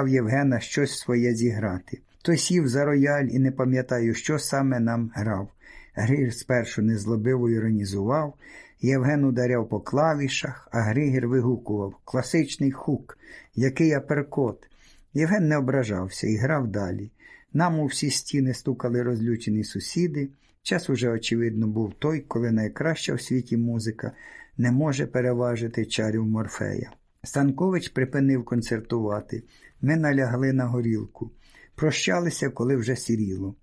в Євгена щось своє зіграти. Той сів за рояль і не пам'ятаю, що саме нам грав. Григір спершу незлобиво іронізував, Євген ударяв по клавішах, а Григір вигукував класичний хук, який аперкот. Євген не ображався і грав далі. Нам у всі стіни стукали розлючені сусіди. Час уже, очевидно, був той, коли найкраща в світі музика не може переважити чарів Морфея. Станкович припинив концертувати. Ми налягли на горілку. Прощалися, коли вже сіріло.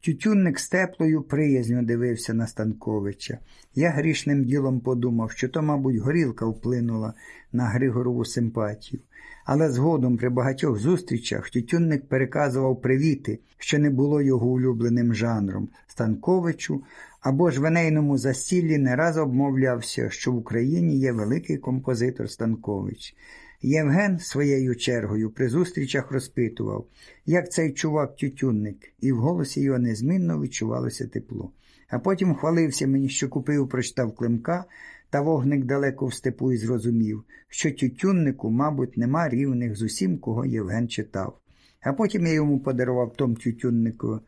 Тютюнник з теплою приязню дивився на Станковича. Я грішним ділом подумав, що то, мабуть, горілка вплинула на Григорову симпатію. Але згодом при багатьох зустрічах Тютюнник переказував привіти, що не було його улюбленим жанром Станковичу, або ж в енейному засіллі не раз обмовлявся, що в Україні є великий композитор Станкович. Євген своєю чергою при зустрічах розпитував, як цей чувак тютюнник, і в голосі його незмінно відчувалося тепло. А потім хвалився мені, що купив, прочитав Климка, та вогник далеко в степу і зрозумів, що тютюннику, мабуть, нема рівних з усім, кого Євген читав. А потім я йому подарував том тютюннику,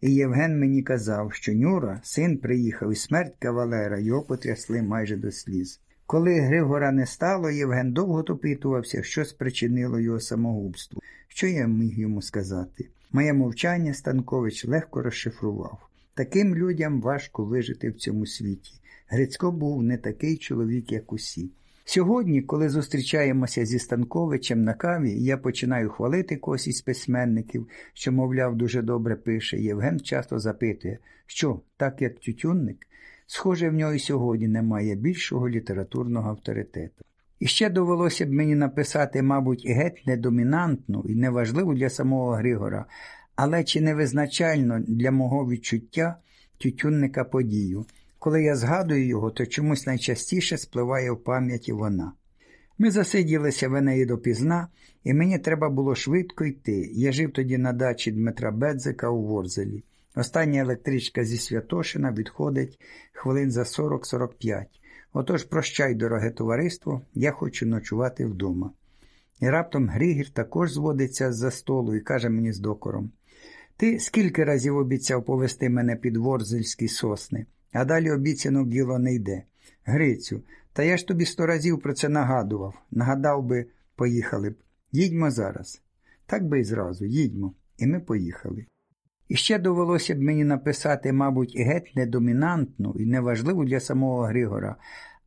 і Євген мені казав, що Нюра, син приїхав, і смерть кавалера його потрясли майже до сліз. Коли Григора не стало, Євген довго допитувався, що спричинило його самогубство. Що я міг йому сказати? Моє мовчання Станкович легко розшифрував. Таким людям важко вижити в цьому світі. Грицько був не такий чоловік, як усі. Сьогодні, коли зустрічаємося зі Станковичем на каві, я починаю хвалити когось із письменників, що, мовляв, дуже добре пише. Євген часто запитує, що, так як тютюнник, схоже, в нього і сьогодні немає більшого літературного авторитету. І ще довелося б мені написати, мабуть, геть недомінантну і неважливу для самого Григора, але чи не визначально для мого відчуття тютюнника подію. Коли я згадую його, то чомусь найчастіше спливає в пам'яті вона. Ми засиділися в неї допізна, і мені треба було швидко йти. Я жив тоді на дачі Дмитра Бедзика у Ворзелі. Остання електричка зі Святошина відходить хвилин за 40-45. Отож, прощай, дороге товариство, я хочу ночувати вдома. І раптом Григір також зводиться з-за столу і каже мені з докором: Ти скільки разів обіцяв повести мене під Ворзельські сосни? А далі обіцянок діло не йде. Грицю, та я ж тобі сто разів про це нагадував. Нагадав би, поїхали б. Їдьмо зараз. Так би й зразу, їдьмо. І ми поїхали. І ще довелося б мені написати, мабуть, геть недомінантну і неважливу для самого Григора,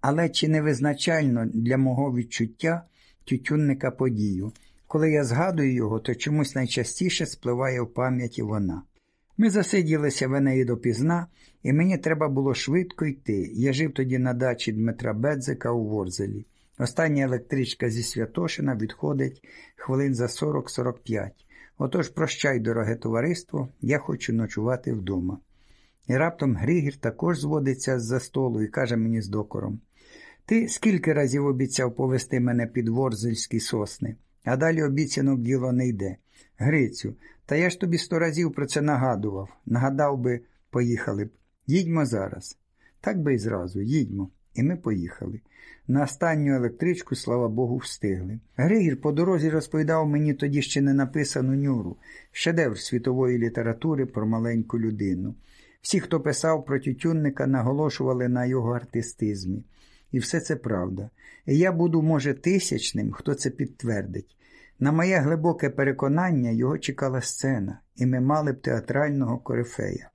але чи не визначально для мого відчуття тютюнника подію. Коли я згадую його, то чомусь найчастіше спливає в пам'яті вона. Ми засиділися в неї допізна, і мені треба було швидко йти. Я жив тоді на дачі Дмитра Бедзика у Ворзелі. Остання електричка зі Святошина відходить хвилин за 40-45. Отож, прощай, дороге товариство, я хочу ночувати вдома. І раптом Григір також зводиться з за столу і каже мені з докором: Ти скільки разів обіцяв повести мене під Ворзельські сосни, а далі обіцянок діло не йде. Грицю, та я ж тобі сто разів про це нагадував. Нагадав би, поїхали б. Їдьмо зараз. Так би й зразу, їдьмо. І ми поїхали. На останню електричку, слава Богу, встигли. Григір по дорозі розповідав мені тоді ще не написану нюру, шедевр світової літератури про маленьку людину. Всі, хто писав про тютюнника, наголошували на його артистизмі. І все це правда. І я буду, може, тисячним, хто це підтвердить. На моє глибоке переконання його чекала сцена, і ми мали б театрального корифея.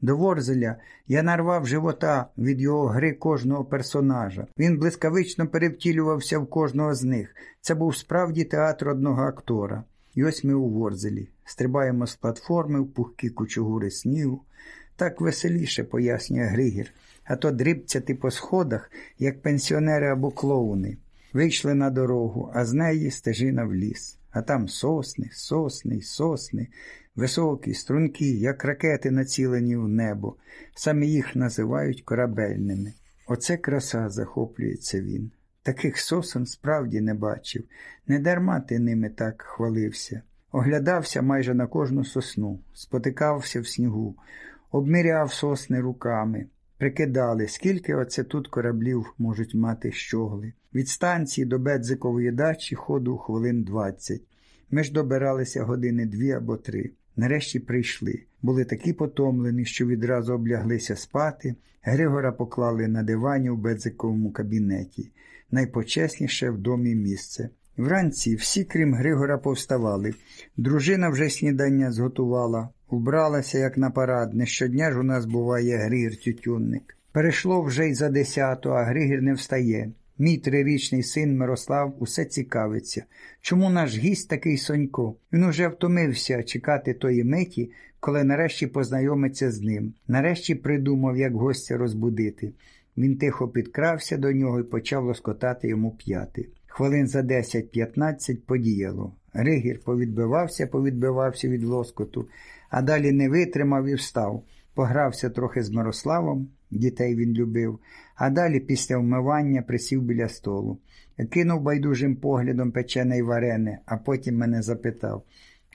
До Ворзеля я нарвав живота від його гри кожного персонажа. Він блискавично перевтілювався в кожного з них. Це був справді театр одного актора. І ось ми у Ворзелі. Стрибаємо з платформи в пухкі кучугури снігу. Так веселіше, пояснює Григір, а то дрібцяти по сходах, як пенсіонери або клоуни. Вийшли на дорогу, а з неї стежина в ліс. А там сосни, сосни, сосни, високі, стрункі, як ракети націлені в небо. Саме їх називають корабельними. Оце краса, захоплюється він. Таких сосен справді не бачив. Не дарма ти ними так хвалився. Оглядався майже на кожну сосну, спотикався в снігу, обміряв сосни руками. Прикидали, скільки оце тут кораблів можуть мати щогли. Від станції до Бедзикової дачі ходу хвилин двадцять. Ми ж добиралися години дві або три. Нарешті прийшли. Були такі потомлені, що відразу обляглися спати. Григора поклали на дивані в Бедзиковому кабінеті, найпочесніше в домі місце. Вранці всі, крім Григора, повставали. Дружина вже снідання зготувала, убралася, як на парад. Не щодня ж у нас буває Григір Тютюнник. Перейшло вже й за десяту, а Григір не встає. Мій трирічний син Мирослав усе цікавиться. Чому наш гість такий сонько? Він уже втомився чекати тої миті, коли нарешті познайомиться з ним. Нарешті придумав, як гостя розбудити. Він тихо підкрався до нього і почав лоскотати йому п'яти. Хвилин за 10-15 подіяло. Ригір повідбивався, повідбивався від лоскоту, а далі не витримав і встав. Погрався трохи з Мирославом, дітей він любив, а далі після вмивання присів біля столу. Кинув байдужим поглядом печене й варене, а потім мене запитав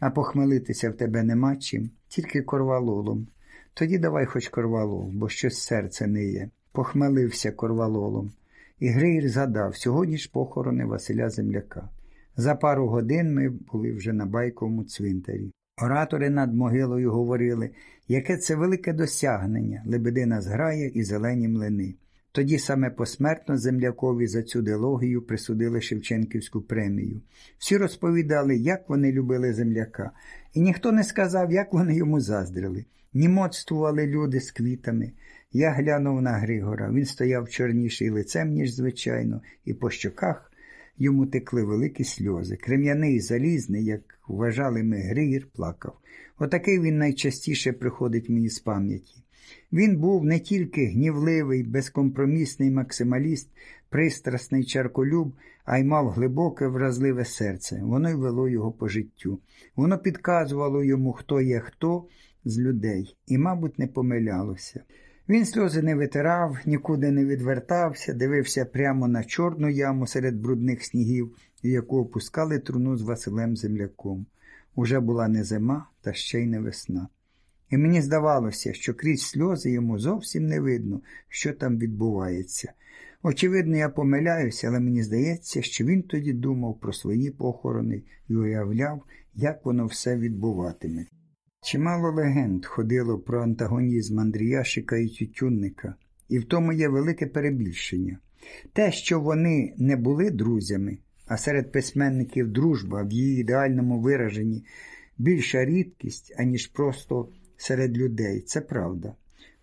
а похмелитися в тебе нема чим, тільки корвалолом. Тоді давай хоч корвалол, бо щось серце не. Похмелився корвалолом. І Григір згадав сьогодні ж похорони Василя Земляка. За пару годин ми були вже на байковому цвинтарі. Оратори над могилою говорили, яке це велике досягнення, лебедина зграє і зелені млини. Тоді саме посмертно землякові за цю дилогію присудили Шевченківську премію. Всі розповідали, як вони любили земляка, і ніхто не сказав, як вони йому заздрили. Німоцтвували люди з квітами. Я глянув на Григора. Він стояв чорніший лицем, ніж звичайно, і по щоках йому текли великі сльози. Крем'яний залізний, як вважали ми, Григір плакав. Отакий він найчастіше приходить мені з пам'яті. Він був не тільки гнівливий, безкомпромісний максималіст, пристрасний чарколюб, а й мав глибоке, вразливе серце. Воно й вело його по життю. Воно підказувало йому, хто є хто з людей, і, мабуть, не помилялося. Він сльози не витирав, нікуди не відвертався, дивився прямо на чорну яму серед брудних снігів, в яку опускали труну з Василем земляком. Уже була не зима, та ще й не весна. І мені здавалося, що крізь сльози йому зовсім не видно, що там відбувається. Очевидно, я помиляюся, але мені здається, що він тоді думав про свої похорони і уявляв, як воно все відбуватиме. Чимало легенд ходило про антагонізм Андріяшика і Тютюнника, і в тому є велике перебільшення. Те, що вони не були друзями, а серед письменників дружба в її ідеальному вираженні більша рідкість, аніж просто серед людей, це правда.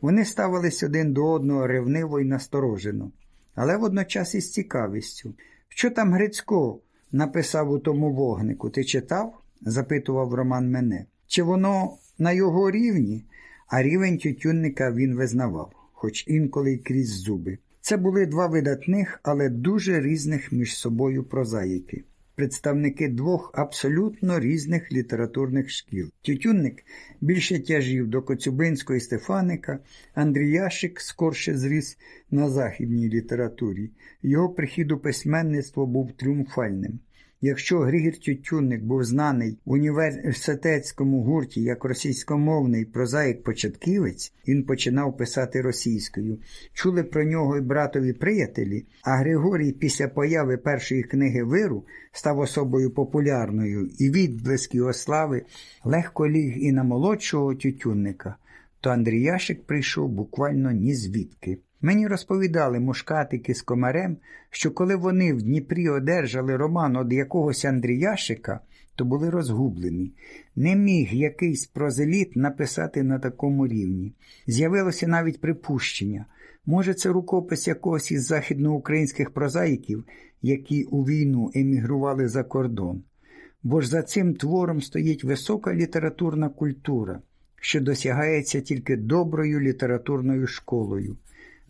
Вони ставились один до одного ревниво і насторожено, але водночас із цікавістю. Що там Грицько написав у тому вогнику? Ти читав? запитував Роман мене. Чи воно на його рівні? А рівень тютюнника він визнавав, хоч інколи й крізь зуби. Це були два видатних, але дуже різних між собою прозаїки представники двох абсолютно різних літературних шкіл. Тютюнник більше тяжів до Коцюбинського і Стефаника, Андріяшик скорше зріс на західній літературі. Його прихід у письменництво був тріумфальним. Якщо Григір Тютюнник був знаний в університетському гурті як російськомовний прозаїк-початківець, він починав писати російською. Чули про нього й братові приятелі, а Григорій після появи першої книги виру став особою популярною і відблиск його слави легко ліг і на молодшого тютюнника, то Андріяшик прийшов буквально ні звідки. Мені розповідали мушкатики з комарем, що коли вони в Дніпрі одержали роман від якогось Андріяшика, то були розгублені. Не міг якийсь прозеліт написати на такому рівні. З'явилося навіть припущення. Може, це рукопис якогось із західноукраїнських прозаїків, які у війну емігрували за кордон. Бо ж за цим твором стоїть висока літературна культура, що досягається тільки доброю літературною школою.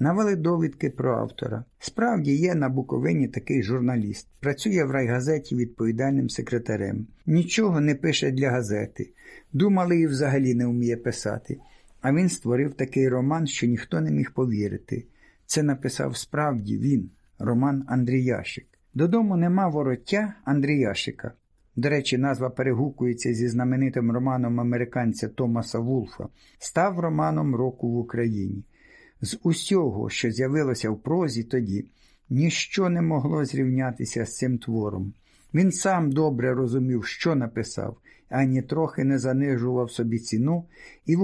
Навели довідки про автора. Справді є на Буковині такий журналіст. Працює в райгазеті відповідальним секретарем. Нічого не пише для газети. Думали і взагалі не вміє писати. А він створив такий роман, що ніхто не міг повірити. Це написав справді він, Роман Андріяшик. Додому нема вороття Андріяшика. До речі, назва перегукується зі знаменитим романом американця Томаса Вулфа, став романом року в Україні. З усього, що з'явилося в прозі тоді, ніщо не могло зрівнятися з цим твором. Він сам добре розумів, що написав, ані трохи не занижував собі ціну і